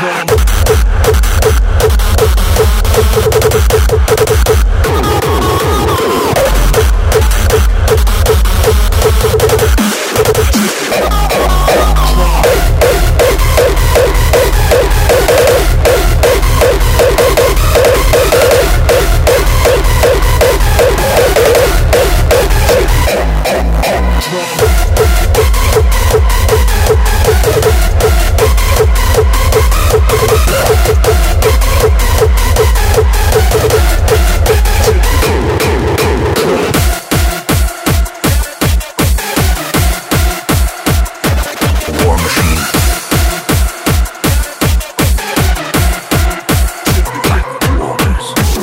drum.